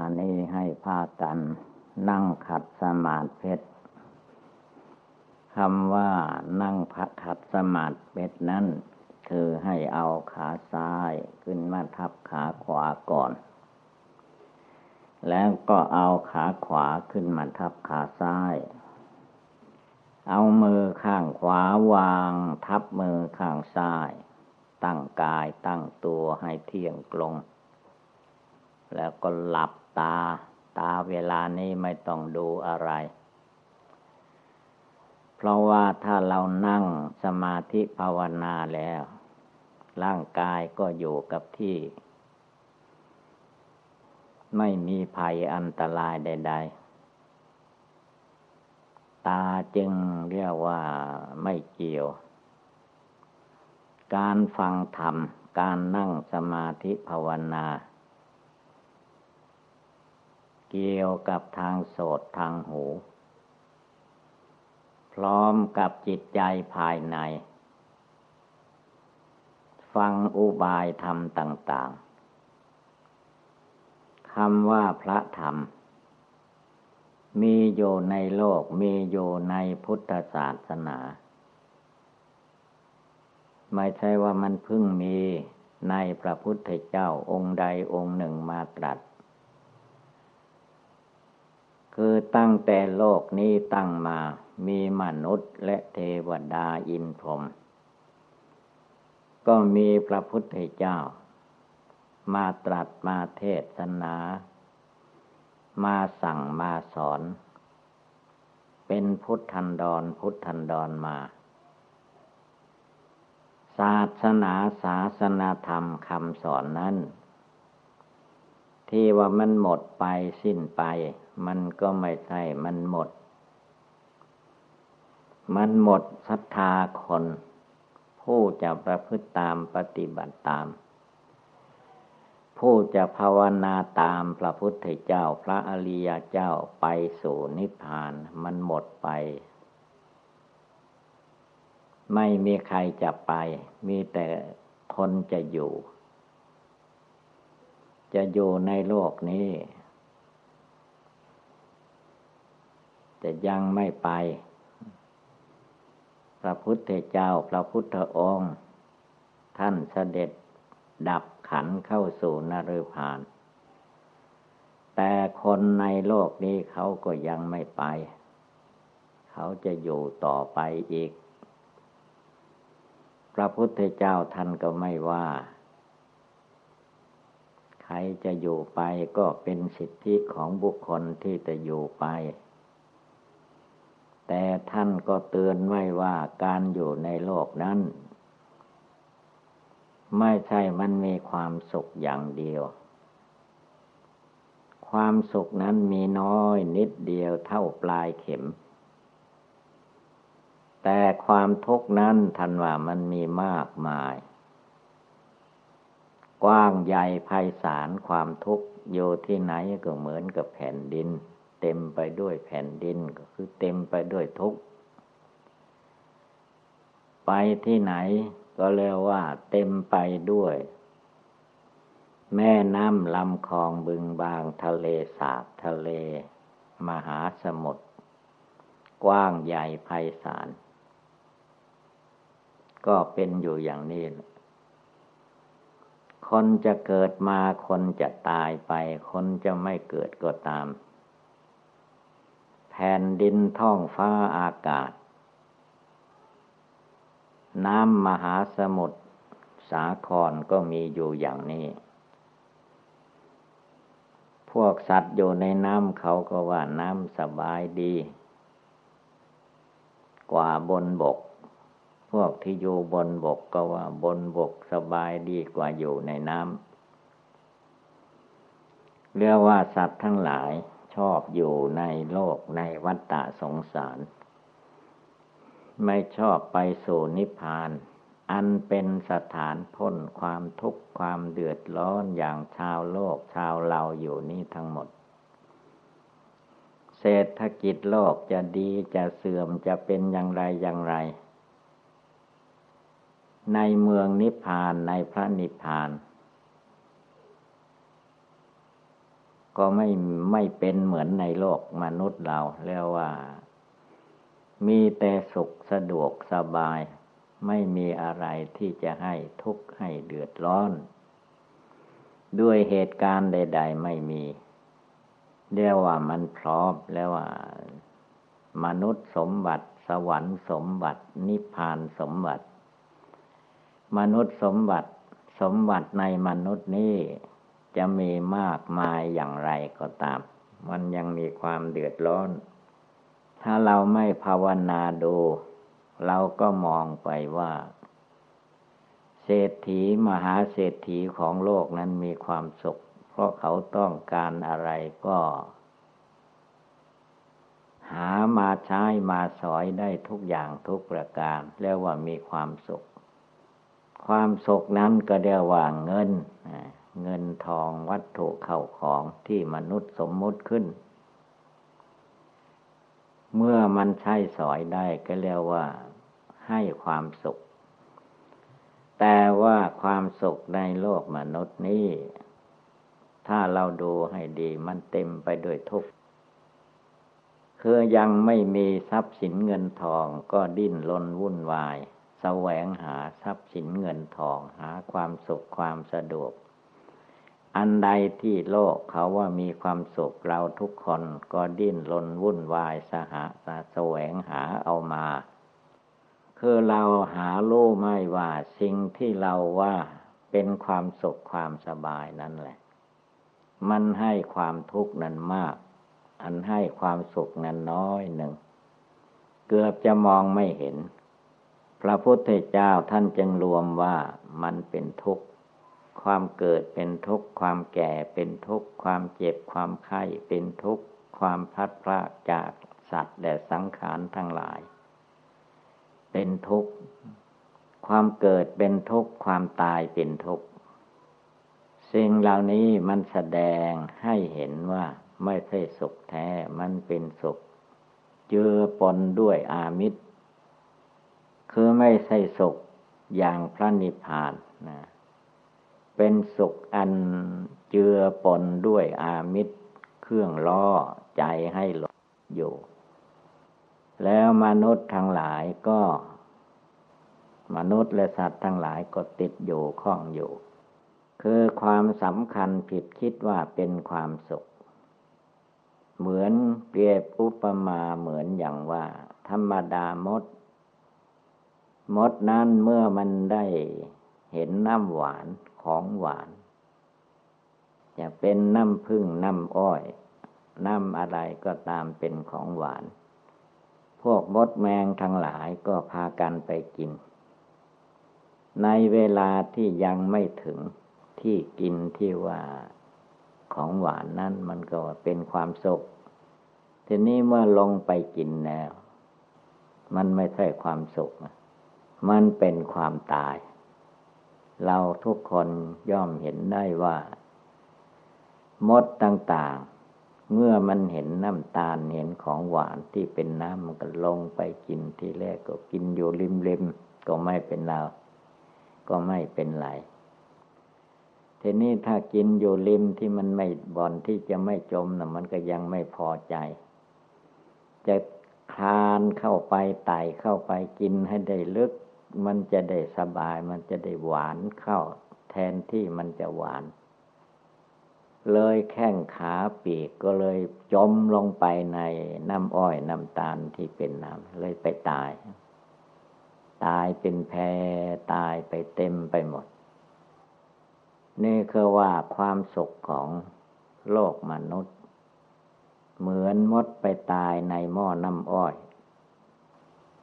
อันนี้ให้พากันนั่งขัดสมาธิเพชรคำว่านั่งพักขัดสมาธิเพชรนั้น คือให้เอาขาซ้ายขึ้นมาทับขาขวาก่อน แล้วก็เอาขาขวาขึ้นมาทับขาซ้าย เอามือข้างขวาวางทับมือข้างซ้าย ตั้งกายตั้งตัวให้เที่ยงตรงแล้วก็หลับ ตา ตาเวลานี้ไม่ต้องดูอะไร เพราะว่าถ้าเรานั่งสมาธิภาวนาแล้ว ร่างกายก็อยู่กับที่ ไม่มีภัยอันตรายใด ๆตาจึงเรียกว่าไม่เกี่ยว การฟังธรรม การนั่งสมาธิภาวนา เกี่ยวกับทางโสตทางหู พร้อมกับจิตใจภายใน ฟังอุบายธรรมต่าง ๆคำว่าพระธรรม มีอยู่ในโลกมีอยู่ในพุทธศาสนา ไม่ใช่ว่ามันเพิ่งมีในพระพุทธเจ้าองค์ใดองค์หนึ่งมาตรัส คือตั้งแต่โลกนี้ตั้งมา มีมนุษย์และเทวดาอินพรหมก็มีพระพุทธเจ้า มาตรัสมาเทศนา มาสั่งมาสอน เป็นพุทธันดรพุทธันดรมา ศาสนาศาสนาธรรมคำสอนนั้น ที่ว่ามันหมดไปสิ้นไป มันก็ไม่ใช่ มันหมด มันหมดศรัทธาคน ผู้จะประพฤติตามปฏิบัติตาม ผู้จะภาวนาตามพระพุทธเจ้าพระอริยเจ้าไปสู่นิพพาน มันหมดไป ไม่มีใครจะไป มีแต่คนจะอยู่ จะอยู่ในโลกนี้ แต่ยังไม่ไป พระพุทธเจ้าพระพุทธองค์ ท่านเสด็จดับขันเข้าสู่นรพาน แต่คนในโลกนี้เขาก็ยังไม่ไป เขาจะอยู่ต่อไปอีก พระพุทธเจ้าท่านก็ไม่ว่าใครจะอยู่ไปก็เป็นสิทธิของบุคคลที่จะอยู่ไป แต่ท่านก็เตือนไว้ว่าการอยู่ในโลกนั้น ไม่ใช่มันมีความสุขอย่างเดียว ความสุขนั้นมีน้อยนิดเดียวเท่าปลายเข็ม แต่ความทุกข์นั้นทันว่ามันมีมากมาย กว้างใหญ่ไพศาลความทุกข์อยู่ที่ไหนก็เหมือนกับแผ่นดิน เต็มไปด้วยแผ่นดินก็คือเต็มไปด้วยทุกข์ ไปที่ไหนก็เรียกว่า เต็มไปด้วย แม่น้ำลำคลองบึงบางทะเลสาบทะเล มหาสมุทรกว้างใหญ่ไพศาลก็เป็นอยู่อย่างนี้ คนจะเกิดมา คนจะตายไป คนจะไม่เกิดก็ตาม แผ่นดินท้องฟ้าอากาศ น้ำมหาสมุทรสาครก็มีอยู่อย่างนี้ พวกสัตว์อยู่ในน้ำเขาก็ว่าน้ำสบายดี กว่าบนบก พวกที่อยู่บนบกก็ว่าบนบกสบายดีกว่าอยู่ในน้ำเรียกว่าสัตว์ทั้งหลาย ชอบอยู่ในโลกในวัฏฏะสงสาร ไม่ชอบไปสู่นิพพาน อันเป็นสถานพ้นความทุกข์ความเดือดร้อนอย่างชาวโลกชาวเราอยู่นี่ทั้งหมด เศรษฐกิจโลกจะดีจะเสื่อมจะเป็นอย่างไรอย่างไร ในเมืองนิพพานในพระนิพพาน ก็ไม่ไม่เป็นเหมือนในโลกมนุษย์เราเรียกว่า มีแต่สุขสะดวกสบาย ไม่มีอะไรที่จะให้ทุกข์ให้เดือดร้อน ด้วยเหตุการณ์ใด ๆ ไม่มีเรียกว่ามันพร้อมแล้วว่า มนุษย์สมบัติ สวรรค์สมบัติ นิพพานสมบัติ มนุษย์สมบัติสมบัติในมนุษย์นี้ จะมีมากมายอย่างไรก็ตาม มันยังมีความเดือดร้อน ถ้าเราไม่ภาวนาดู เราก็มองไปว่า เศรษฐีมหาเศรษฐีของโลกนั้นมีความสุข เพราะเขาต้องการอะไรก็ หามาใช้มาสอยได้ทุกอย่างทุกประการเรียกว่ามีความสุข ความสุขนั้นก็เรียกว่าเงิน เงินทองวัตถุเข้าของที่มนุษย์สมมุติขึ้น เมื่อมันใช้สอยได้ก็เรียกว่าให้ความสุข แต่ว่าความสุขในโลกมนุษย์นี้ ถ้าเราดูให้ดีมันเต็มไปด้วยทุกข์คือยังไม่มีทรัพย์สินเงินทองก็ดิ้นรนวุ่นวาย แสวงหาทรัพย์สินเงินทองหาความสุขความสะดวก อันใดที่โลกเขาว่ามีความสุขเราทุกคนก็ดิ้นรนวุ่นวายสหะแสวงหาเอามา คือเราหารู้ไม่ว่าสิ่งที่เราว่าเป็นความสุขความสบายนั่นแหละ มันให้ความทุกข์นั้นมาก อันให้ความสุขนั้นน้อยหนึ่ง เกือบจะมองไม่เห็น พระพุทธเจ้าท่านจึงรวมว่ามันเป็นทุกข์ ความเกิดเป็นทุกข์ ความแก่เป็นทุกข์ ความเจ็บความไข้เป็นทุกข์ ความพัดพลาดจากสัตว์และสังขารทั้งหลาย เป็นทุกข์ ความเกิดเป็นทุกข์ ความตายเป็นทุกข์ สิ่งเหล่านี้มันแสดงให้เห็นว่าไม่ใช่สุขแท้ มันเป็นสุข เจือปนด้วยอามิตร คือไม่ใช่สุขอย่างพระนิพพานนะ เป็นสุขอันเจือปนด้วยอามิตรเครื่องล่อใจให้หลงอยู่ แล้วมนุษย์ทั้งหลายก็ มนุษย์และสัตว์ทั้งหลายก็ติดอยู่ข้องอยู่ คือความสำคัญผิดคิดว่าเป็นความสุข เหมือนเปรียบอุปมาเหมือนอย่างว่า ธรรมดามด มดนั้นเมื่อมันได้เห็นน้ำหวาน ของหวาน จะเป็นน้ำพึ่งน้ำอ้อย น้ำอะไรก็ตามเป็นของหวาน พวกมดแมงทั้งหลายก็พากันไปกิน ในเวลาที่ยังไม่ถึงที่กินที่ว่าของหวานนั้นมันก็เป็นความสุข ทีนี้เมื่อลงไปกินแล้ว มันไม่ใช่ความสุข มันเป็นความตาย เราทุกคนย่อมเห็นได้ว่า มดต่างๆ เมื่อมันเห็นน้ำตาลเห็นของหวานที่เป็นน้ำมันก็ลงไปกินที่แรกก็กินอยู่ริมๆ ก็ไม่เป็นเรา ก็ไม่เป็นไรทีนี้ถ้ากินอยู่ริมที่มันไม่บ่อนที่จะไม่จมนะมันก็ยังไม่พอใจ จะคลานเข้าไปไต่เข้าไปกินให้ได้ลึก มันจะได้สบาย มันจะได้หวานเข้า แทนที่มันจะหวาน เลยแข้งขาปีกก็เลยจมลงไปในน้ำอ้อยน้ำตาลที่เป็นน้ำเลยไปตาย ตายเป็นแพตายไปเต็มไปหมด นี่คือว่าความสุขของโลกมนุษย์ เหมือนมดไปตายในหม้อน้ำอ้อย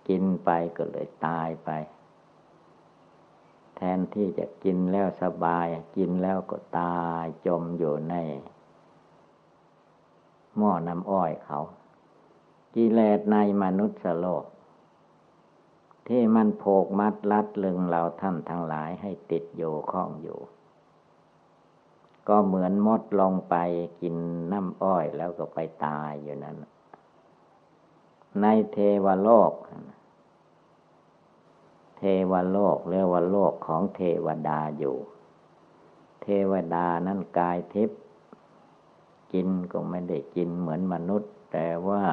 กินไปก็เลยตายไป แทนที่จะกินแล้วสบาย กินแล้วก็ตายจมอยู่ใน หม้อน้ำอ้อยเขา กิเลสในมนุษย์โลก ที่มันโผกมัดลัดลึงเราท่านทั้งหลายให้ติดอยู่ข้องอยู่ ก็เหมือนมดลงไปกินน้ำอ้อยแล้วก็ไปตายอยู่นั้น ในเทวโลกเวโลกเรียกว่าโลกของเทวดาอยู่ เทวดานั้นกายทิพย์กินก็ไม่ได้กินเหมือนมนุษย์ แต่ว่า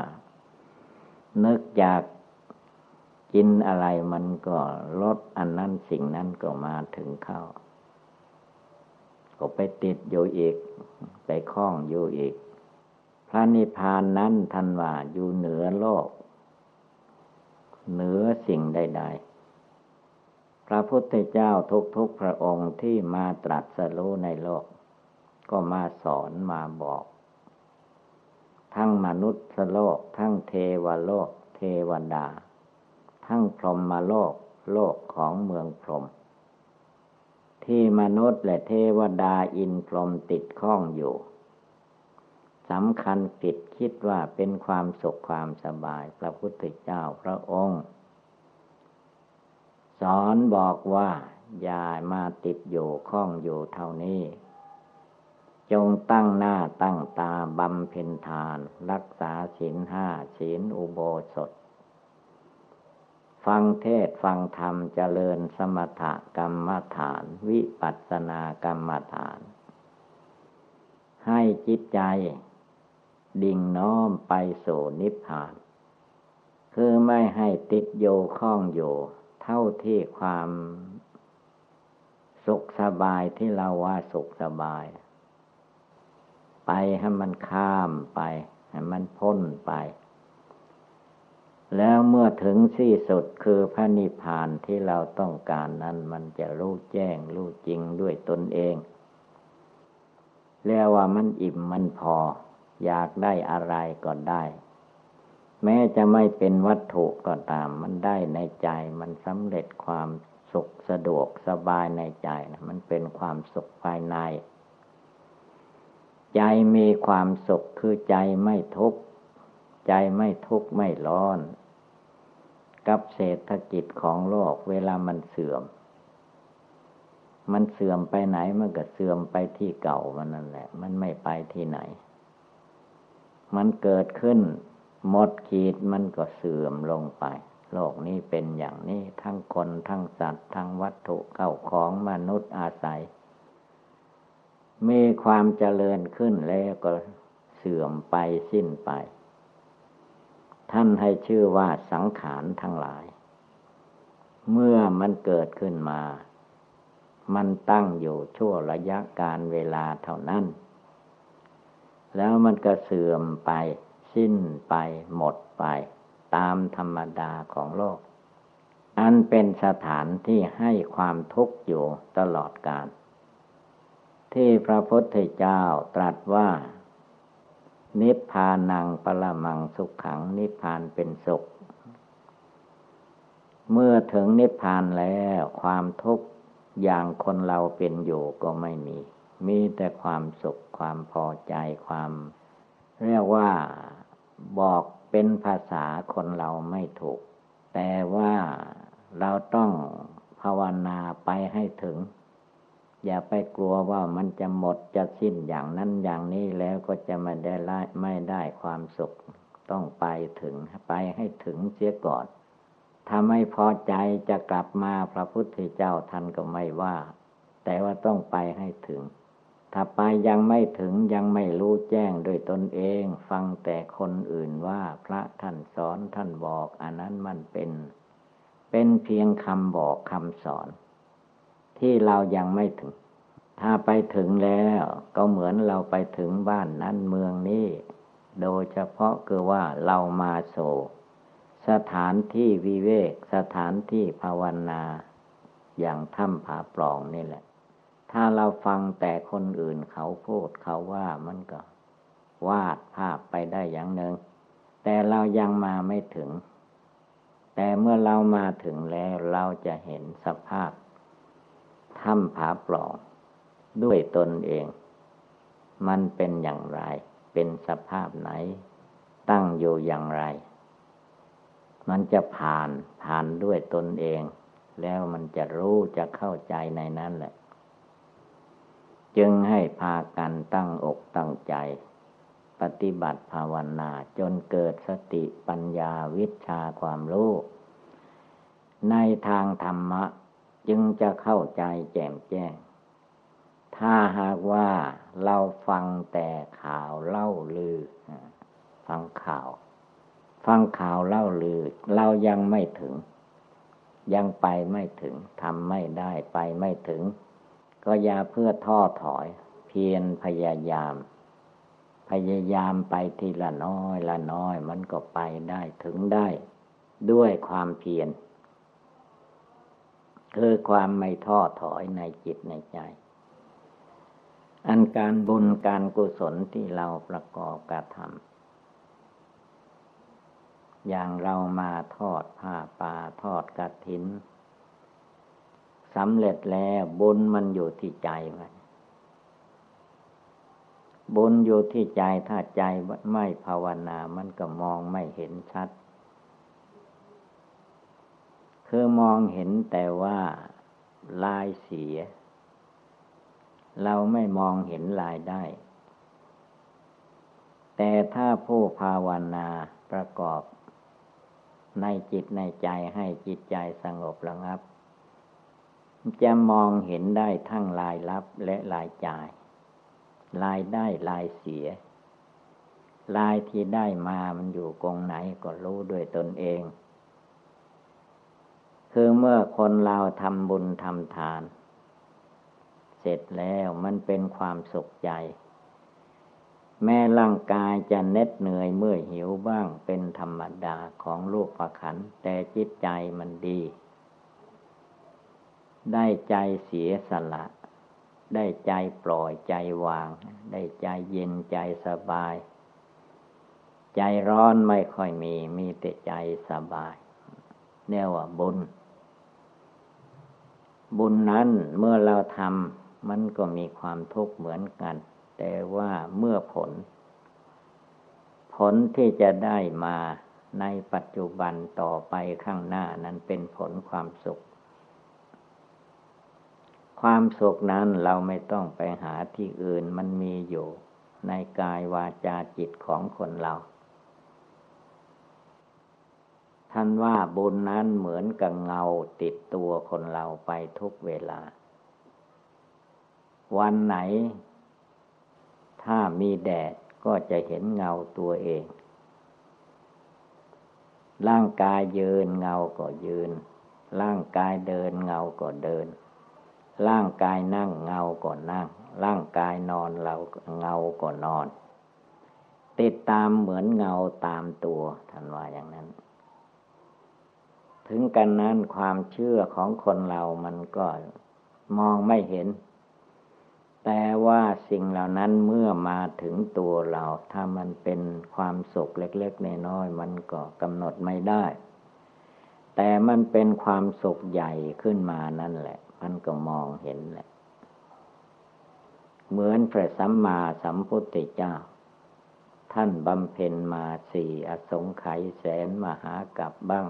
นึกอยากกินอะไรมันก็ลดอันนั้นสิ่งนั้นก็มาถึงเข้า ก็ไปติดอยู่อีก ไปคล้องอยู่อีก พระนิพพานนั้นท่านว่าอยู่เหนือโลก เหนือสิ่งใดๆ พระพุทธเจ้าทุกๆพระองค์ที่มาตรัสรู้ในโลก ก็มาสอนมาบอก ทั้งมนุษย์โลก ทั้งเทวโลก เทวดา ทั้งพรหมโลก โลกของเมืองพรหมที่มนุษย์และเทวดาอินพรหมติดข้องอยู่สำคัญผิดคิดว่าเป็นความสุขความสบายพระพุทธเจ้าพระองค์ สอนบอกว่า อย่ามาติดอยู่ข้องอยู่เท่านี้ จงตั้งหน้าตั้งตาบำเพ็ญทาน รักษาศีลห้าศีลอุโบสถ ฟังเทศฟังธรรมเจริญสมถกรรมฐาน วิปัสสนากรรมฐาน ให้จิตใจดิ่งน้อมไปสู่นิพพาน คือไม่ให้ติดโยข้องอยู่ ท่าที่ความสุขสบายที่เราว่าสุขสบาย ไปให้มันข้ามไปให้มันพ้นไป แล้วเมื่อถึงที่สุดคือพระนิพพานที่เราต้องการนั้น มันจะรู้แจ้งรู้จริงด้วยตนเองเรียกว่ามันอิ่มมันพอ อยากได้อะไรก็ได้ แม้จะไม่เป็นวัตถุก็ตาม มันได้ในใจ มันสำเร็จความสุขสะดวกสบายในใจนะมันเป็นความสุขภายใน ใจมีความสุขคือใจไม่ทุกข์ใจไม่ทุกข์ไม่ร้อน กับเศรษฐกิจของโลกเวลามันเสื่อม มันเสื่อมไปไหนมันก็เสื่อมไปที่เก่ามันนั่นแหละ มันไม่ไปที่ไหน มันเกิดขึ้น หมดขีดมันก็เสื่อมลงไป โลกนี้เป็นอย่างนี้ทั้งคนทั้งสัตว์ ทั้งวัตถุเก่าของมนุษย์อาศัย มีความเจริญขึ้นแล้วก็เสื่อมไปสิ้นไป ท่านให้ชื่อว่าสังขารทั้งหลาย เมื่อมันเกิดขึ้นมา มันตั้งอยู่ชั่วระยะการเวลาเท่านั้น แล้วมันก็เสื่อมไป สิ้นไปหมดไป ตามธรรมดาของโลก อันเป็นสถานที่ให้ความทุกข์อยู่ตลอดกาลที่พระพุทธเจ้าตรัสว่า นิพพานังปรมังสุขขังนิพพานเป็นสุข เมื่อถึงนิพพานแล้วความทุกข์อย่างคนเราเป็นอยู่ก็ไม่มี มีแต่ความสุขความพอใจความ เรียกว่า บอกเป็นภาษาคนเราไม่ถูก แต่ว่าเราต้องภาวนาไปให้ถึง อย่าไปกลัวว่ามันจะหมดจะสิ้นอย่างนั้นอย่างนี้แล้วก็จะไม่ได้ไม่ได้ความสุข ต้องไปถึงไปให้ถึงเสียก่อนถ้าไม่พอใจจะกลับมาพระพุทธเจ้าท่านก็ไม่ว่า แต่ว่าต้องไปให้ถึง ถ้าไปยังไม่ถึงยังไม่รู้แจ้งโดยตนเอง ฟังแต่คนอื่นว่าพระท่านสอนท่านบอก อันนั้นมันเป็น เป็นเพียงคำบอกคำสอน ที่เรายังไม่ถึง ถ้าไปถึงแล้วก็เหมือนเราไปถึงบ้านนั้นเมืองนี้ โดยเฉพาะคือว่าเรามาโศสถานที่วิเวก สถานที่ภาวนา อย่างถ้ำผาปล่องนี่แหละ ถ้าเราฟังแต่คนอื่นเขาพูดเขาว่ามันก็ วาดภาพไปได้อย่างหนึ่งแต่เรายังมาไม่ถึง แต่เมื่อเรามาถึงแล้วเราจะเห็นสภาพถ้ำผาปล่องด้วยตนเอง มันเป็นอย่างไร เป็นสภาพไหน ตั้งอยู่อย่างไร มันจะผ่านผ่านด้วยตนเอง แล้วมันจะรู้จะเข้าใจในนั้นแหละ จึงให้พากันตั้งอกตั้งใจ ปฏิบัติภาวนาจนเกิดสติปัญญาวิชาความรู้ในทางธรรมะจึงจะเข้าใจแจ่มแจ้ง ถ้าหากว่าเราฟังแต่ข่าวเล่าลือ ฟังข่าว ฟังข่าวเล่าลือ เรายังไม่ถึง ยังไปไม่ถึงทำไม่ได้ไปไม่ถึง ก็อย่าเพื่อท้อถอย เพียรพยายาม พยายามไปทีละน้อยละน้อย มันก็ไปได้ถึงได้ ด้วยความเพียรคือความไม่ท้อถอยในจิตในใจ อันการบุญการกุศลที่เราประกอบกระทำอย่างเรามาทอดผ้าป่าทอดกระถิน สำเร็จแล้วบุญมันอยู่ที่ใจไว้บุญอยู่ที่ใจถ้าใจไม่ภาวนา มันก็มองไม่เห็นชัด คือมองเห็นแต่ว่าลายเสีย เราไม่มองเห็นลายได้ แต่ถ้าผู้ภาวนาประกอบในจิตในใจให้จิตใจสงบระงับ จะมองเห็นได้ทั้งลายลับและลายจ่ายลายได้ลายเสียลายที่ได้มามันอยู่กองไหนก็รู้ด้วยตนเอง คือเมื่อคนเราทำบุญทำทาน เสร็จแล้วมันเป็นความสุขใจ แม้ร่างกายจะเน็ดเหนื่อยเมื่อหิวบ้างเป็นธรรมดาของลูกประขัน แต่จิตใจมันดี ได้ใจเสียสละ ได้ใจปล่อยใจวาง ได้ใจเย็นใจสบาย ใจร้อนไม่ค่อยมี มีแต่ใจสบายเนี่ยว่าบุญ บุญนั้นเมื่อเราทำมันก็มีความทุกข์เหมือนกัน แต่ว่าเมื่อผล ผลที่จะได้มาในปัจจุบันต่อไปข้างหน้านั้นเป็นผลความสุข ความสุขนั้นเราไม่ต้องไปหาที่อื่นมันมีอยู่ ในกายวาจาจิตของคนเรา ท่านว่าบุญนั้นเหมือนกับเงาติดตัวคนเราไปทุกเวลา วันไหน ถ้ามีแดดก็จะเห็นเงาตัวเอง ร่างกายยืนเงาก็ยืน ร่างกายเดินเงาก็เดิน ร่างกายนั่งเงาก็นั่ง ร่างกายนอนเราเงาก็นอน ติดตามเหมือนเงาตามตัวท่านว่าอย่างนั้น ถึงกันนั้นความเชื่อของคนเรามันก็มองไม่เห็น แต่ว่าสิ่งเหล่านั้นเมื่อมาถึงตัวเรา ถ้ามันเป็นความสุขเล็กๆน้อยๆมันก็กำหนดไม่ได้ แต่มันเป็นความสุขใหญ่ขึ้นมานั่นแหละ มันก็มองเห็นแหละ เหมือนพระสัมมาสัมพุทธเจ้า ท่านบำเพ็ญมาสี่อสงไขยแสนมหากับบ้าง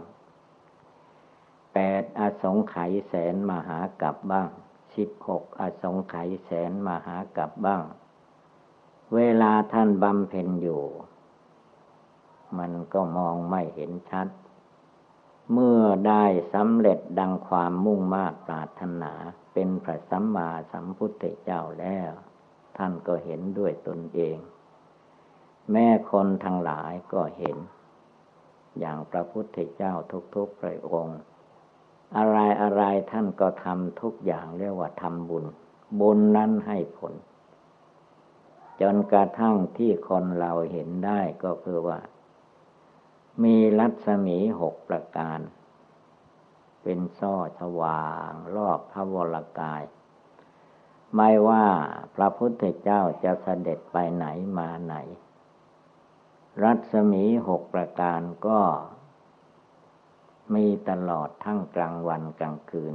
แปดอสงไขยแสนมหากับบ้าง สิบหกอสงไขยแสนมหากับบ้าง เวลาท่านบำเพ็ญอยู่ มันก็มองไม่เห็นชัด เมื่อได้สำเร็จดังความมุ่งมา่ปรารถนา เป็นพระสัมมาสัมพุทธเจ้าแล้ว ท่านก็เห็นด้วยตนเอง แม่คนทั้งหลายก็เห็น อย่างพระพุทธเจ้าทุกๆพระองค์ อะไรอะไรท่านก็ทำทุกอย่างเรียกว่าทำบุญ บุญนั้นให้ผล จนกระทั่งที่คนเราเห็นได้ก็คือว่า มีรัศมีหก ประการ เป็นซ่อสว่างรอบพระวรกาย ไม่ว่าพระพุทธเจ้าจะเสด็จไปไหนมาไหน รัศมีหกประการก็มีตลอดทั้งกลางวันกลางคืน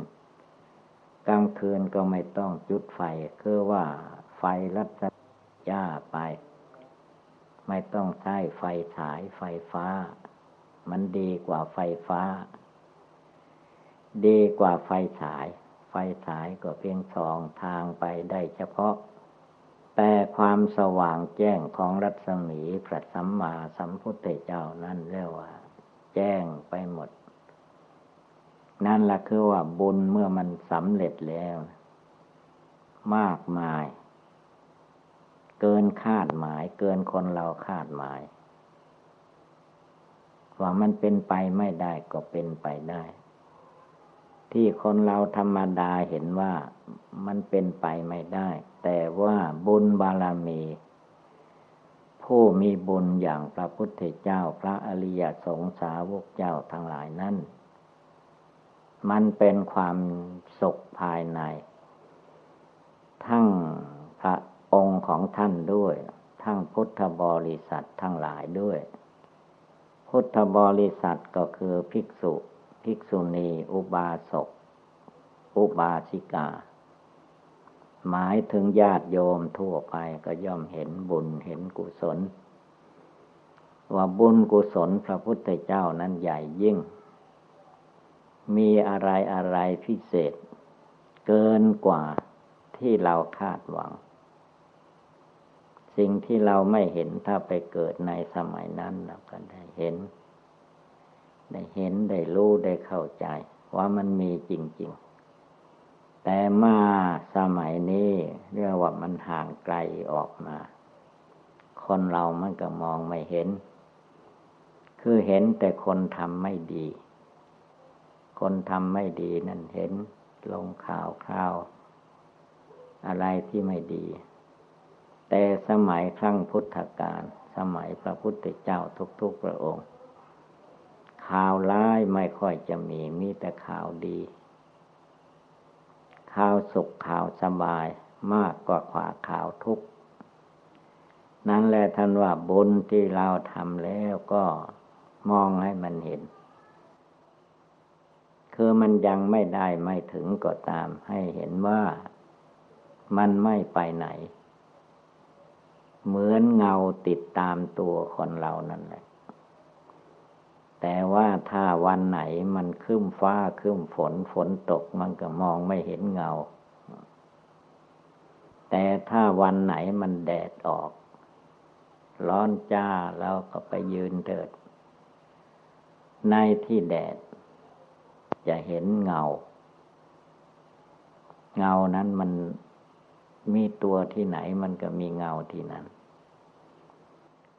กลางคืนก็ไม่ต้องจุดไฟคือว่าไฟรัดจ้าไป ไม่ต้องใช้ไฟฉายไฟฟ้า มันดีกว่าไฟฟ้า ดีกว่าไฟฉาย ไฟฉายก็เพียงสองทางไปได้เฉพาะ แต่ความสว่างแจ้งของรัศมีพระสัมมาสัมพุทธเจ้านั่นเรียกว่า แจ้งไปหมด นั่นแหละคือว่าบุญเมื่อมันสำเร็จแล้ว มากมาย เกินคาดหมาย เกินคนเราคาดหมาย ว่ามันเป็นไปไม่ได้ก็เป็นไปได้ ที่คนเราธรรมดาเห็นว่ามันเป็นไปไม่ได้ แต่ว่าบุญบารมี ผู้มีบุญอย่างพระพุทธเจ้าพระอริยสงสาวกเจ้าทั้งหลายนั้นมันเป็นความสุขภายใน ทั้งพระองค์ของท่านด้วย ทั้งพุทธบริษัททั้งหลายด้วย พุทธบริษัทก็คือภิกษุ ภิกษุณี อุบาสก อุบาสิกา หมายถึงญาติโยมทั่วไปก็ย่อมเห็นบุญเห็นกุศล ว่าบุญกุศลพระพุทธเจ้านั้นใหญ่ยิ่ง มีอะไรอะไรพิเศษ เกินกว่าที่เราคาดหวัง สิ่งที่เราไม่เห็นถ้าไปเกิดในสมัยนั้นเราก็ได้เห็น ได้เห็นได้รู้ได้เข้าใจ ว่ามันมีจริง ๆ แต่มาสมัยนี้เรียกว่ามันห่างไกลออกมา คนเรามันก็มองไม่เห็น คือเห็นแต่คนทำไม่ดี คนทำไม่ดีนั่นเห็นลงข่าวข่าว อะไรที่ไม่ดี แต่สมัยครั้งพุทธกาลสมัยพระพุทธเจ้าทุกๆพระองค์ ข่าวร้ายไม่ค่อยจะมีมีแต่ข่าวดี ข่าวสุขข่าวสบายมากกว่าขวาข่าวทุกข์นั่นแหละท่านว่าบุญที่เราทำแล้วก็มองให้มันเห็น คือมันยังไม่ได้ไม่ถึงก็ตามให้เห็นว่ามันไม่ไปไหน เหมือนเงาติดตามตัวคนเรานั่นแหละ แต่ว่าถ้าวันไหนมันขึ้นฟ้าขึ้นฝนฝนตกมันก็มองไม่เห็นเงา แต่ถ้าวันไหนมันแดดออก ร้อนจ้าแล้วก็ไปยืนเถิด ในที่แดด จะเห็นเงา เงานั้นมัน มีตัวที่ไหนมันก็มีเงาที่นั้น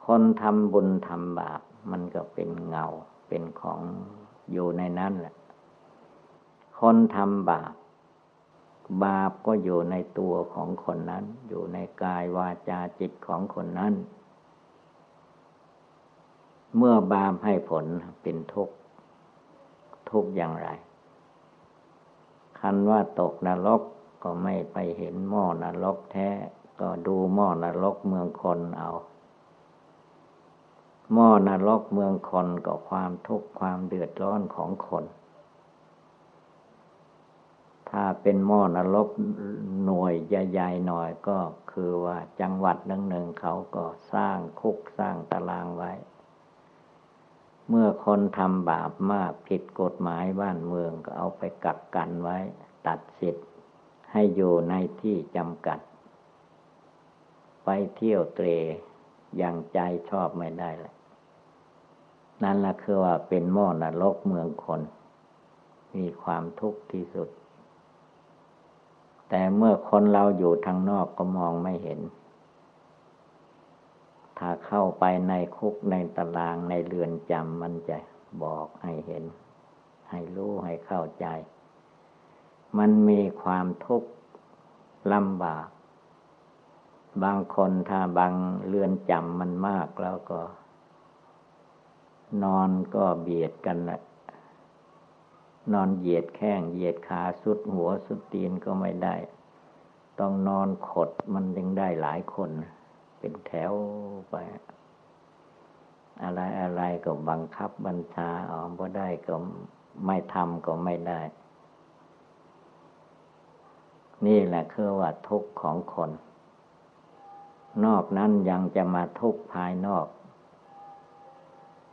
คนทำบุญทำบาป มันก็เป็นเงาเป็นของอยู่ในนั้นแหละ คนทำบาป บาปก็อยู่ในตัวของคนนั้น อยู่ในกายวาจาจิตของคนนั้น เมื่อบาปให้ผลเป็นทุกข์ทุกข์อย่างไร คันว่าตกนรก ก็ไม่ไปเห็นหม้อนรกแท้ ก็ดูหม้อนรกเมืองคนเอาหม้อนรกเมืองคนก็ความทุกข์ความเดือดร้อนของคน ถ้าเป็นหม้อนรกหน่วยใหญ่ๆหน่อยก็คือว่าจังหวัดหนึ่งๆเขาก็สร้างคุกสร้างตารางไว้ เมื่อคนทำบาปมากผิดกฎหมายบ้านเมืองก็เอาไปกักกันไว้ ตัดสิทธิ์ ให้อยู่ในที่จำกัด ไปเที่ยวเตรอย่างใจชอบไม่ได้แหละนั่นละคือว่าเป็นหม้อนรกเมืองคน มีความทุกข์ที่สุด แต่เมื่อคนเราอยู่ทางนอกก็มองไม่เห็น ถ้าเข้าไปในคุกในตารางในเรือนจำมันจะบอกให้เห็น ให้รู้ให้เข้าใจ มันมีความทุกข์ลำบาก บางคนถ้าบางเรือนจำมันมากแล้วก็ นอนก็เบียดกันแหละนอนเหยียดแข้งเหยียดขาสุดหัวสุดตีนก็ไม่ได้ ต้องนอนขดมันยังได้หลายคน เป็นแถวไป อะไรอะไรก็บังคับบัญชาออกก็ได้ก็ไม่ทำก็ไม่ได้ นี่แหละคือว่าทุกข์ของคน นอกนั้นยังจะมาทุกข์ภายนอก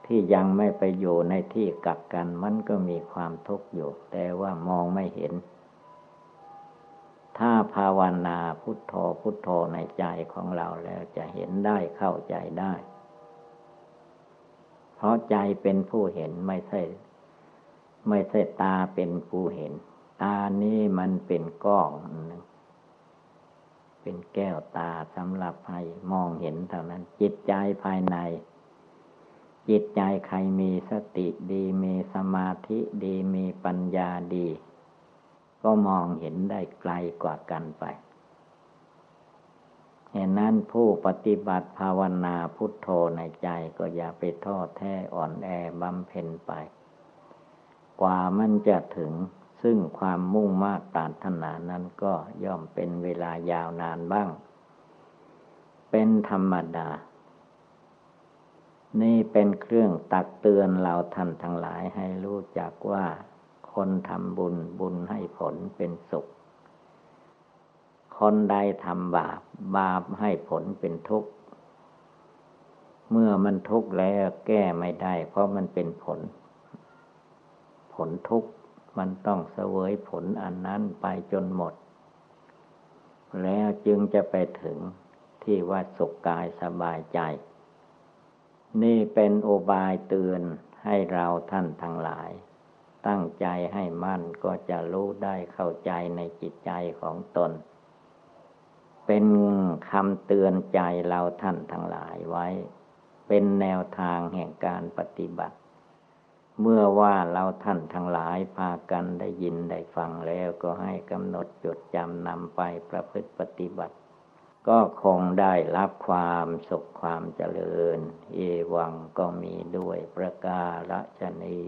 ที่ยังไม่ไปอยู่ในที่กักกันมันก็มีความทุกข์อยู่ แต่ว่ามองไม่เห็น ถ้าภาวนาพุทโธพุทโธในใจของเราแล้วจะเห็นได้เข้าใจได้ เพราะใจเป็นผู้เห็นไม่ใช่ ไม่ใช่ตาเป็นผู้เห็น ตานี้มันเป็นกล้อง เป็นแก้วตาสำหรับให้มองเห็นเท่านั้น จิตใจภายใน จิตใจใครมีสติดีมีสมาธิดีมีปัญญาดี ก็มองเห็นได้ไกลกว่ากันไปเหตุนั้นผู้ปฏิบัติภาวนาพุทโธในใจก็อย่าไปท้อแท้อ่อนแอบำเพ็ญไป กว่ามันจะถึง ซึ่งความมุ่งมากปรารถนานั้นก็ย่อมเป็นเวลายาวนานบ้าง เป็นธรรมดา นี่เป็นเครื่องตักเตือนเราท่านทั้งหลายให้รู้จักว่า คนทำบุญบุญให้ผลเป็นสุข คนใดทำบาปบาปให้ผลเป็นทุกข์ เมื่อมันทุกข์แล้วแก้ไม่ได้ เพราะมันเป็นผล ผลทุกข์ มันต้องเสวยผลอันนั้นไปจนหมด แล้วจึงจะไปถึงที่ว่าสุขกายสบายใจ นี่เป็นโอบายเตือนให้เราท่านทั้งหลาย ตั้งใจให้มั่นก็จะรู้ได้เข้าใจในจิตใจของตน เป็นคำเตือนใจเราท่านทั้งหลายไว้ เป็นแนวทางแห่งการปฏิบัติ เมื่อว่าเราท่านทั้งหลายพากันได้ยินได้ฟังแล้วก็ให้กำหนดจดจำนำไปประพฤติปฏิบัติ ก็คงได้รับความสุขความเจริญ เอวังก็มีด้วยประกาศชนี